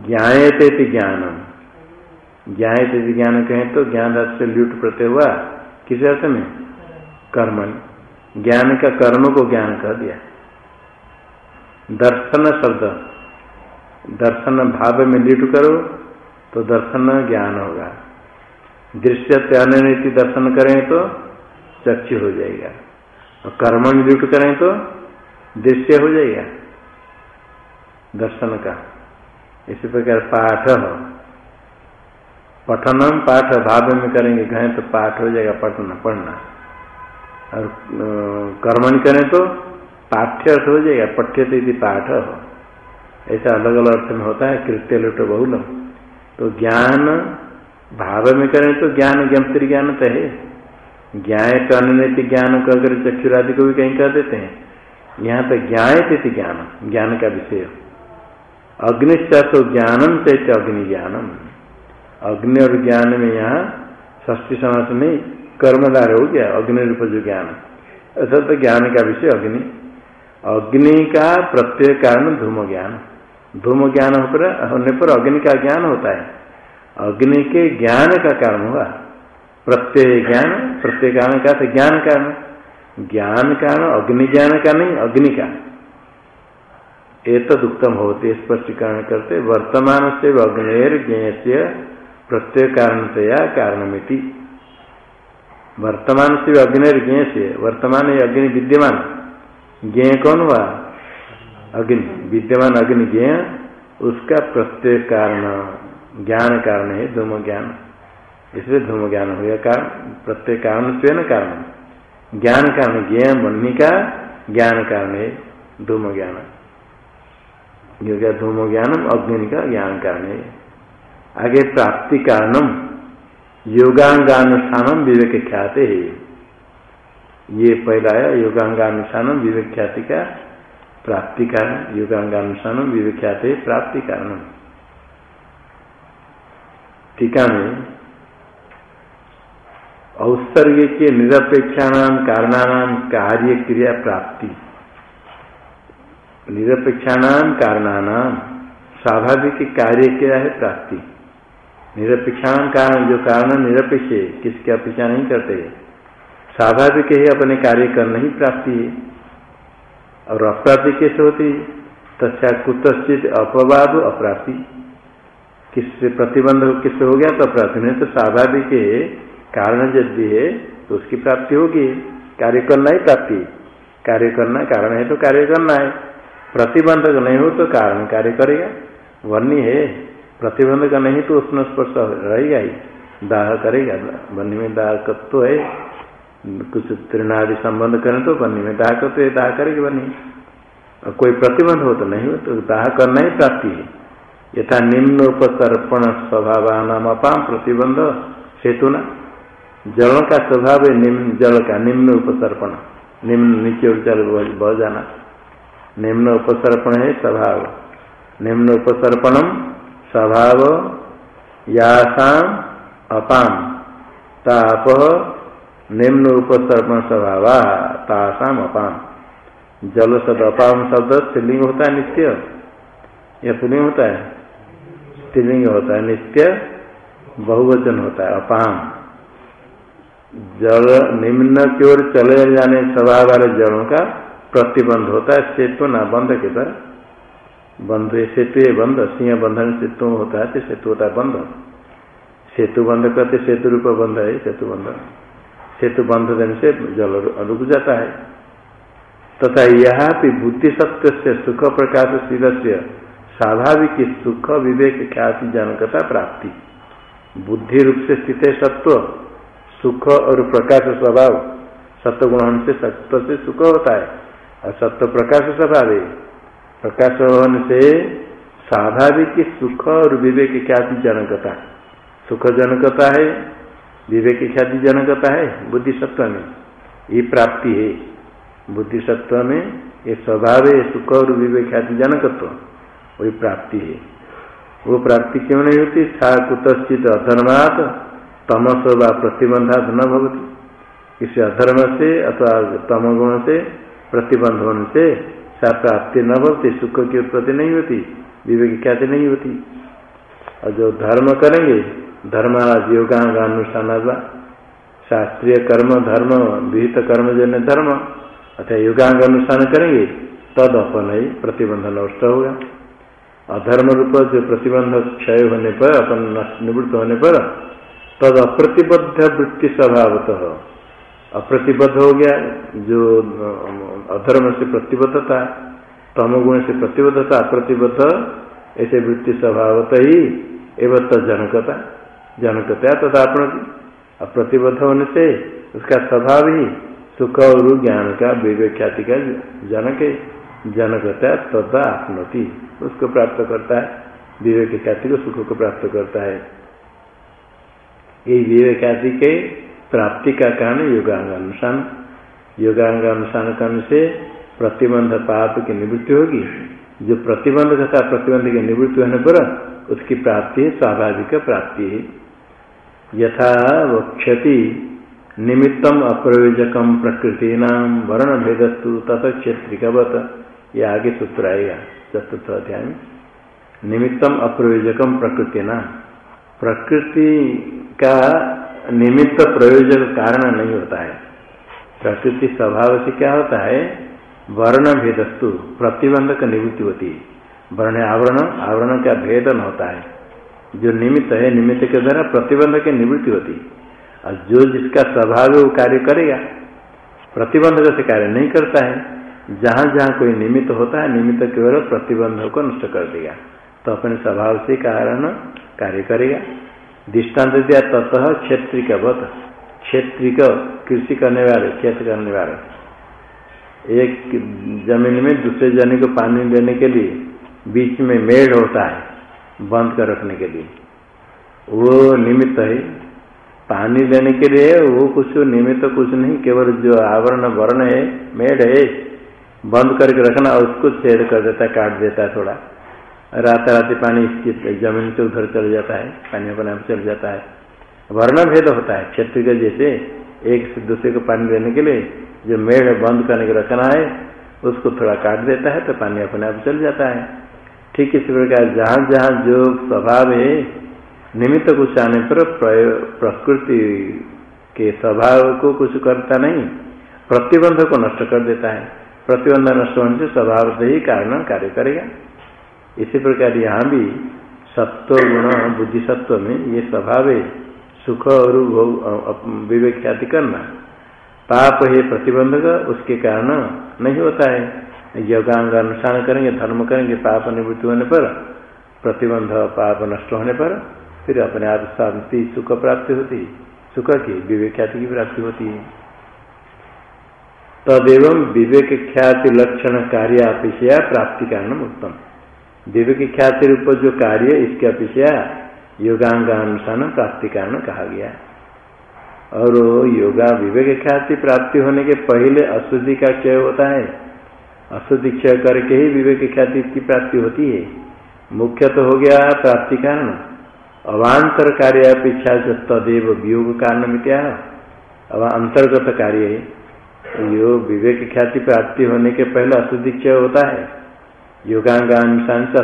ज्ञाते ज्ञानम ज्ञाते ज्ञान कहें तो ज्ञान अर्थ से लुट प्रत्यय हुआ किस अर्थ में? कर्मण। ज्ञान का कर्म को ज्ञान कर दिया। दर्शन शब्द। दर्शन भाव में लिट करो तो दर्शन ज्ञान होगा। दृश्य नीति दर्शन करें तो चक्षु हो जाएगा। और कर्म में लिट करें तो दृश्य हो जाएगा। दर्शन का। इसी प्रकार पाठ हो। पठनम पाठ भाव में करेंगे, कहें तो पाठ हो जाएगा पढ़ना पढ़ना। और कर्मण करें तो पाठ्य अर्थ हो जाएगा पठ्यते यदि पाठ ऐसा अलग अलग अर्थ में होता है, कृत्य लुट बहुल तो ज्ञान, भाव में करें तो ज्ञान ज्ञप्ति ज्ञान तो है। ज्ञाय तो अनुति ज्ञान कहकर चक्षुरादि को भी कहीं कह देते हैं, यहाँ तो ज्ञाय थे ज्ञान ज्ञान का विषय। अग्निश्चा तो ज्ञानम चैत्य अग्नि ज्ञानम। अग्नि और ज्ञान में यहाँ ष्टी समास में कर्मदार हो गया अग्नि रूप जो ज्ञान। अर्थात तो ज्ञान का विषय अग्नि। अग्नि का प्रत्यय कारण धूम ज्ञान। धूम ज्ञान होकर, होने पर अग्नि का ज्ञान होता है। अग्नि के ज्ञान का कारण हुआ। प्रत्यय ज्ञान, प्रत्यय कारण का तो ज्ञान कारण। ज्ञान कारण अग्नि ज्ञान का नहीं, अग्नि का। एक उत्तम होते, स्पष्टीकरण करते, वर्तमान से अग्निर ज्ञ प्रत्यय कारणतया कारणमिति। वर्तमान से अग्नि ज्ञ से वर्तमान अग्नि विद्यमान। ज्ञ कौन हुआ? अग्नि। विद्यमान अग्नि ज्ञ उसका प्रत्येक कारण, ज्ञान कारण है, धूम ज्ञान। इसलिए धूम ज्ञान हो गया कारण। प्रत्येक कारण स्वयं कारण। ज्ञान कारण ज्ञ बनने का ज्ञान कारण है, धूम ज्ञान। धूम ज्ञानम, अग्नि का ज्ञान कारण है। आगे प्राप्ति कारणम योगांगानुष्ठान विवेक ख्याते है। ये पहला है योगांगानुष्ठान विवेक ख्याति का प्राप्ति कारण योगांगानुष्ठान विवेक ख्याति प्राप्ति कारण टीका में औसर्ग के निरपेक्षाणाम कारणानाम कार्य क्रिया प्राप्ति। निरपेक्षाणाम कारणानाम स्वाभाविक कार्य क्रिया है प्राप्ति। निरपेक्षाणाम कारण जो कारण निरपेक्ष किसकी अपेक्षा नहीं करते। स्वाभाविक ही अपने कार्य करना ही प्राप्ति है। और अप्राप्ति कैसे होती तथा कुतश्चित अपवाद अप्राप्ति। किससे प्रतिबंध किससे हो गया? तो अप्राप्ति नहीं तो स्वाभाविक है। कारण यदि है तो उसकी प्राप्ति होगी। कार्य करना ही प्राप्ति कार्य करना, कारण है तो कार्य करना है। प्रतिबंधक नहीं हो तो कारण कार्य करेगा। वर्णी है। प्रतिबंधक नहीं तो उसमें स्पर्श रहेगा ही। दाह करेगा। वर्णी में दाह तो है। कुछ तृणादि संबंध करें तो बनी में दाह करते तो दाह करेगी बनी और कोई प्रतिबंध हो तो नहीं हो तो दाह करना ही प्राप्ति है। यथा निम्न उपसर्पण स्वभाव नाम अपाम प्रतिबंध सेतु न। जल का स्वभाव है निम्न, जल का निम्न उपसर्पण। निम्न नीचे चल बह जाना। निम्न उपसर्पण है स्वभाव। निम्न उपसर्पणम स्वभाव यासाम अपाम। ताप निम्न उपसर्पण स्वभाव तासाम अपाम जल शब्द अपाम शब्द स्त्रीलिंग होता है, नित्य। या पुलिंग होता है? स्त्रीलिंग होता है, नित्य। बहुवचन होता है, अपाम। जल निम्न की ओर चले जाने स्वभाव वाले जलों का प्रतिबंध होता है, सेतु ना बंध के तरह बंध सेतु बंध सिंह बंधन सेतु होता है तो सेतु होता है बंध सेतु बंध करते, सेतु रूप बंध है, सेतु बंध सेतु बंध देने से जल रुक जाता है। तथा यहाँ बुद्धि सत्य से सुख प्रकाश शील से स्वाभाविक सुख विवेक ख्याति जनकता प्राप्ति। बुद्धि रूप से स्थित है सत्व, सुख और प्रकाश स्वभाव। सत्व गुण से सत्व से सुख होता है, और सत्व प्रकाश स्वभाव है। प्रकाश से स्वाभाविक सुख और विवेक ख्याति जनकता। सुख जनकता है विवेक ख्याति जनकता है बुद्धि सत्व में। ये प्राप्ति है। बुद्धि सत्व में ये स्वभाव है, सुख और विवेक ख्याति जनकत्व। वही प्राप्ति है। वो प्राप्ति क्यों नहीं होती? था कुतश्चित अधर्मात तमस व प्रतिबंधात न भवती। किसी अधर्म से अथवा तम गुण से प्रतिबंध होने से सा प्राप्ति न भवती, सुख की उत्पत्ति नहीं होती, विवेक ख्याति नहीं होती। और जो धर्म करेंगे धर्माराज योगांगानुष्ठान शास्त्रीय कर्म, धर्म, विहित कर्म जन धर्म अथवा योगांग अनुष्ठान करेंगे, तद अपन ही प्रतिबंध नष्ट होगा। अधर्म रूप जो प्रतिबंध क्षय होने पर, अपन निवृत्त होने पर, तद अप्रतिबद्ध वृत्ति स्वभावतः। अप्रतिबद्ध हो गया, जो, अधर्म से प्रतिबद्धता, तमगुण से प्रतिबद्धता, अप्रतिबद्ध, ऐसे वृत्ति स्वभावत ही, एवं जनकता जनकता तथा अपने अप्रतिबद्ध होने से उसका स्वभाव ही सुख और ज्ञान का विवेक ख्याति का जनक है। जनकता तथा आपनोति उसको प्राप्त करता है। विवेक ख्याति को सुख को प्राप्त करता है। ये विवेक आदि के प्राप्ति का कारण योगांग अनुष्ठान योगांग अनुष्ठान करने से प्रतिबंध पाप की निवृत्ति होगी। जो प्रतिबंध तथा प्रतिबंध की निवृत्ति होने पर उसकी प्राप्ति स्वाभाविक प्राप्ति है। यथा वक्षति निमित्तम अप्रयोजकम प्रकृति नाम वर्ण भेदस्तु तथा क्षेत्रिकवत ये आगे सूत्र आएगा चतुर्थ अध्याय में। निमित्तम अप्रयोजकम प्रकृति प्रकृति का निमित्त प्रयोजक कारण नहीं होता है। प्रकृति स्वभाव से क्या होता है? वर्ण भेदस्तु प्रतिबंध का निवृत्ति होती है। वर्ण आवरण आवरण का भेदन होता है। जो निमित्त है, निमित्त के द्वारा प्रतिबंध की निवृत्ति होती है। और जो जिसका स्वभाव है, वो कार्य करेगा। प्रतिबंध से कार्य नहीं करता है, जहाँ जहाँ कोई निमित्त होता है, निमित्त केवल प्रतिबंध को नष्ट कर देगा। तो अपने स्वभाव से कारण कार्य करेगा। दृष्टांत दिया, ततः क्षेत्रिक वत क्षेत्रिक कृषि करने वाले, खेत करने वाले। एक ज़मीन में दूसरे जने को पानी देने के लिए बीच में मेढ़ होता है। बंद कर रखने के लिए। वो निमित्त है। पानी देने के लिए वो कुछ निमित्त कुछ नहीं, केवल जो आवरण वर्ण है, मेढ़ है, बंद करके रखना और उसको छेड़ कर देता है, काट देता है थोड़ा। रात रात पानी इसकी ज़मीन से उधर चल जाता है, पानी अपने आप चल जाता है। वर्ण भेद होता है, क्षेत्र के जैसे एक से दूसरे को पानी देने के लिए जो मेढ़ बंद करने के रखना है, उसको थोड़ा काट देता है तो पानी अपने आप चल जाता है। ठीक इसी प्रकार जहाँ जहाँ जो स्वभाव है, निमित्त कुछ आने पर प्रकृति के स्वभाव को कुछ करता नहीं, प्रतिबंध को नष्ट कर देता है। प्रतिबंध नष्ट होने से स्वभाव से ही कारण कार्य करेगा। इसी प्रकार यहाँ भी सत्व गुण बुद्धि सत्व में ये स्वभाव है, सुख और विवेक ख्याति करना। पाप है प्रतिबंधक, उसके कारण नहीं होता है। योगांग अनुष्ठान करेंगे, धर्म करेंगे, पाप निवृत्ति होने पर, प्रतिबंध, पाप नष्ट होने पर, फिर अपने आप शांति, सुख प्राप्ति होती सुख की विवेक ख्याति की प्राप्ति होती है। तदेव विवेक ख्याति लक्षण कार्य अपेक्षा प्राप्ति कारण उत्तम। विवेक ख्याति रूप जो कार्य, इसके अपेक्षा योगांगानुसार प्राप्ति कारण कहा गया। और योगा विवेक ख्याति प्राप्ति होने के पहले अशुद्धि का क्षय होता है। अशुद्धि क्षय करके ही विवेक ख्याति की प्राप्ति होती है। मुख्य तो हो गया प्राप्ति कारण। अवान्तर कार्य अपेक्षा से तदेव वियोग कारण मित्या। अब अंतर्गत कार्य है। यो विवेक ख्याति प्राप्ति होने के पहले अशुद्धि क्षय होता है। योगांगानुसार से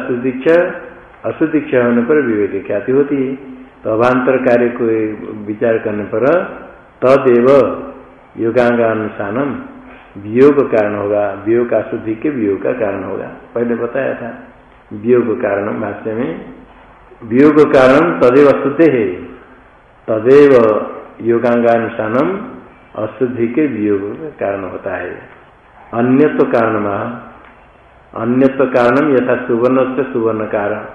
अशुद्धि क्षय होने पर विवेक ख्याति होती है। तो अभांतर कार्य को विचार करने पर तदेव योगांगानुसारम वियोग कारण होगा, वियोग का शुद्धि के वियोग का कारण होगा। पहले बताया था, वियोग कारण भाष्य में, वियोग कारण तदेव अशुद्ध है। तदेव योगांगानुसारम अशुद्धि के वियोग का कारण होता है। अन्यत्व कारण अन्यत्व कारणम यथा सुवर्ण से सुवर्ण कारण।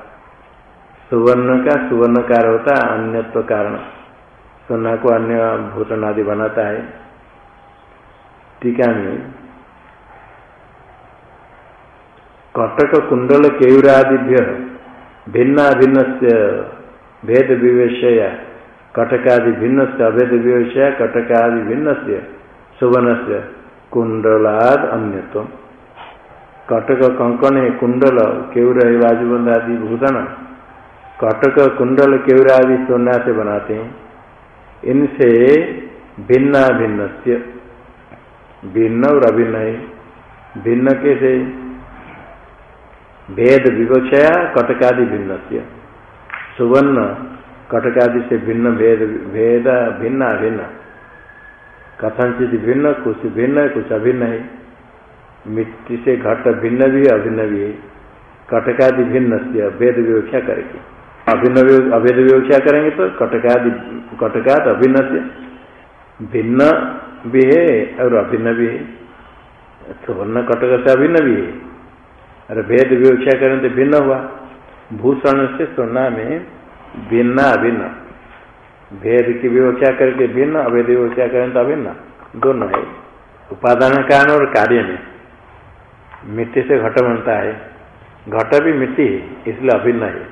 सुवर्ण का सुवर्ण कार होता है अन्यत्व कारण। सोना को अन्य भूषण आदि बनाता है। टीका में कटक कुंडल केयुरादिभ्य भिन्ना भिन्न से भेद विवेशया कटकादि भिन्न से अभेद विवेशया कटकादि भिन्न से सुवर्ण से कुंडलाद अन्यत्व कटक कंकण कुंडल केउर है आदि भूषण कटक कुंडल केवरा आदि सोना से बनाते हैं। इनसे भिन्ना भिन्न भिन्न और अभिन्न है। भिन्न कैसे? भेद विवक्षया कटकादि भिन्न सुवर्ण कटकादि से भिन्न भेद भेद भिन्न अभिन्न। कथनचित भिन्न, कुछ भिन्न, कुछ अभिन्न है। मिट्टी से घट भिन्न भी, अभिन्न भी है। कटकादि भिन्न से भेद विवक्षा करेगी। अभिन्न अभेद विवक्षा करेंगे तो कटकादि कटकात अभिन्न से भिन्न भी है, और अभिन्न भी है। सुवर्ण कटक से अभिन्न भी है। और भेद विवक्षा करें तो भिन्न हुआ। भूषण से सोना में भिन्न अभिन्न। भेद की विवक्षा करके भिन्न, अभेद विवक्षा करें तो अभिन्न। दोनों है। उपादान कारण और कार्य में। मिट्टी से घट बनता है। घट भी मिट्टी है, इसलिए अभिन्न है।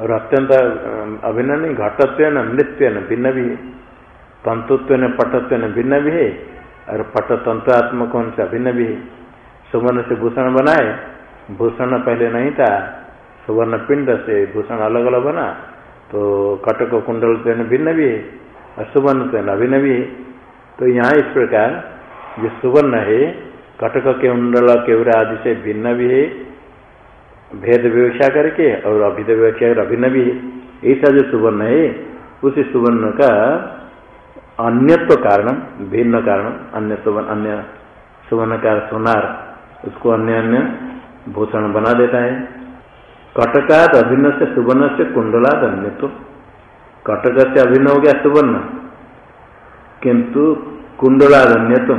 और अत्यंत अभिन्न नहीं, घटत्व न नृत्य न, भिन्न भी है। तंतुत्व ने पटत्व ने भिन्न भी है, और पट तंत्रात्मक से अभिन्न भी है। सुवर्ण से भूषण बनाए, भूषण पहले नहीं था, सुवर्ण पिंड से भूषण अलग अलग बना तो कटक कुंडल से भिन्न भी है, और सुवर्ण से अभिन्न भी है। तो यहाँ इस प्रकार जो सुवर्ण है, कटक के कुंडल केवरा आदि से भिन्न भी है, भेद व्यवस्था करके और अभिद व्यवस्था अभिन्न भी है। ऐसा जो सुवर्ण है, उसी सुवर्ण का अन्यत्व कारण, भिन्न कारण अन्य अन्य सुवर्ण का सोनार, उसको अन्य अन्य भूषण बना देता है। कटकात अभिन्न से सुवर्ण से कुंडलाद अन्यत्व। कटक से अभिन्न हो गया सुवर्ण, किंतु कुंडलाद अन्यत्व।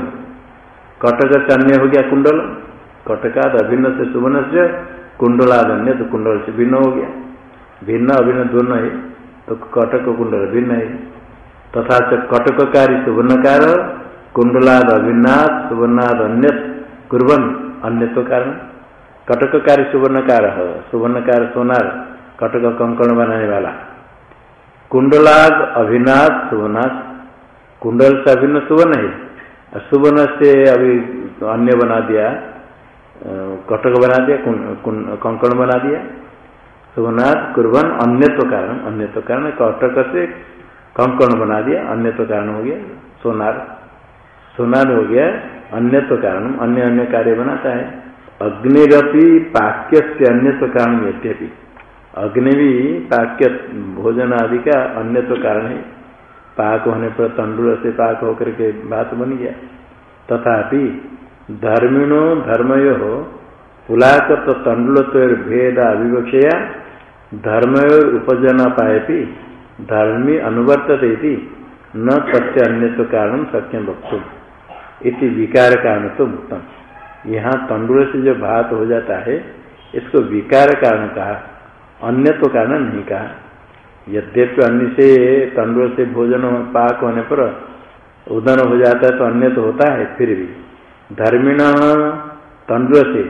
कटक से अन्य हो गया कुंडल, कटकात अभिन्न से सुवर्ण से कुंडलादन्य तो कुंडल से भिन्न हो गया। भिन्न, अभिन्न दोनों है तो कटक कुंडल भिन्न है। तथा च कटककारी सुवर्णकार, कुंडलाद अभिन्नाथ सुवर्णाद अन्य कुर्बन अन्य तो कारण। कटककारी सुवर्णकार सुवर्णकार सोनार, कटक कंकण बनाने वाला। कुंडलाद अभिनाथ सुवर्णाथ कुंडल से अभिन्न सुवर्ण है। सुवर्ण से अभी अन्य बना दिया, कटक बना दिया कंकण बना दिया। सुनाथ कुर्बन अन्यत्व कारण अन्यत्व कारण कटक से कंकण बना दिया, अन्यत्व कारण हो गया, सोनार। सोनार हो गया, अन्यत्व कारण, अन्य अन्य कार्य बनाता है। अग्निरपि पाक्य से अन्यत्व कारण यद्यपि। अग्नि भी पाक्य भोजन आदि का अन्यत्व कारण है। पाक होने पर तंडुल से पाक होकर के बात बन गया। तथापि धर्मिणो धर्मयो पुलाकत तंडुलत्व भेद अभिवक्षया धर्मयो उपजना पाए धर्मी अनुवर्तते न सत्य अन्य कारण सत्य वक्तुम इति विकार कारण तो उत्तम यहाँ तंडुल से जो भात हो जाता है, इसको विकार कारण कहा। अन्य तो कारण नहीं कहा। यद्यपि अन्य से तंडुल से भोजन पाक होने पर उदन हो जाता है तो अन्य तो होता है, फिर भी। धर्मिण तंडुल से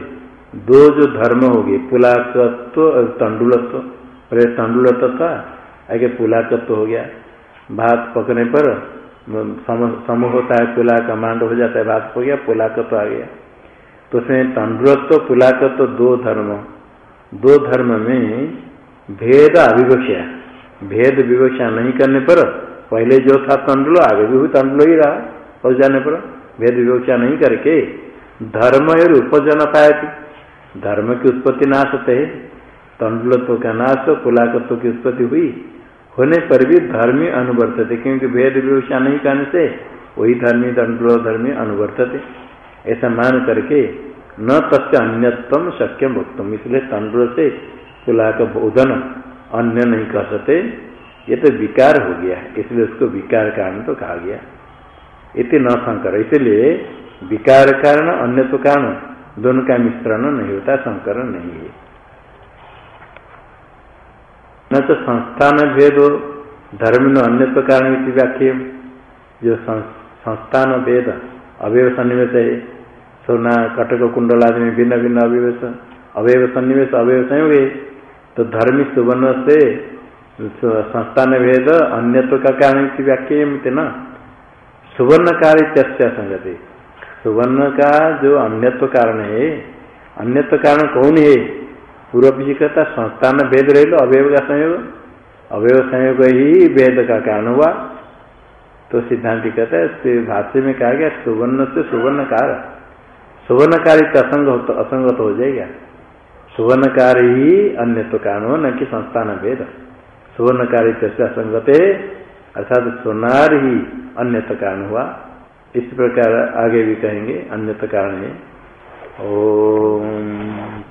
दो जो धर्म हो गए पुलाकत्व और तंडुलत्व पहले तंडुलत्व था आगे पुला पुलाकत्व हो गया। भात पकने पर समूह होता है, पुला कमांड हो जाता है, भात हो गया पुलाकत्व तो आ गया। तो उसमें तंडुरत्व पुलाकत्व दो धर्म। दो धर्म में भेद अभिवक्षा भेद विवक्षा नहीं करने पर पहले जो था तंडुलो आगे भी तंडुलो ही रहा हो जाने पर भेद विवक्षा नहीं करके धर्म और उपजन पाए धर्म की उत्पत्ति नाश है। तंडुलत्व का नाश कुलाकत्व की उत्पत्ति हुई। होने पर भी धर्मी अनुवर्तते, क्योंकि भेद विवक्षा नहीं करने से वही धर्मी तंडुल धर्मी अनुवर्तते। ऐसा मान करके न तथ्य अन्यतम शक्य भुक्तम। इसलिए तंडुल से कुला का बोधन अन्य नहीं कह सकते। ये तो विकार हो गया इसलिए उसको विकार कारण तो कहा गया इति न संकर, इसलिए विकार कारण अन्य तो कारण दोनों का मिश्रण नहीं होता संकरण नहीं है। न तो संस्थान भेद धर्म न अन्य की व्याख्या जो संस्थान भेद, अवयव सन्निवेश है। सोना, कटक, कुंडल आदि में भिन्न भिन्न अवयव अवयव सन्निवेश, अवयव संयोग तो धर्मी सुवर्ण से संस्थान भेद अन्यत्व का कारण की व्याख्या न। सुवर्ण कार्य चर्चा संगति। सुवर्ण का जो अन्यत्व कारण है, अन्यत्व कारण कौन है? पूर्व जी कहता संस्थान भेद रह लो अवयव का संयोग? अवयव संयोग ही भेद का कारण हुआ। तो सिद्धांत कहता है भाष्य में कहा गया, सुवर्ण से सुवर्ण कार सुवर्ण कार्य असंग असंगत हो जाएगा। सुवर्ण कार्य ही तो कारण हो, न कि संस्थान भेद। सुवर्ण कार्य चर्चा संगत है, अर्थात सोनार ही अन्यत कारण हुआ। इस प्रकार आगे भी कहेंगे अन्यत कारण है। ओम।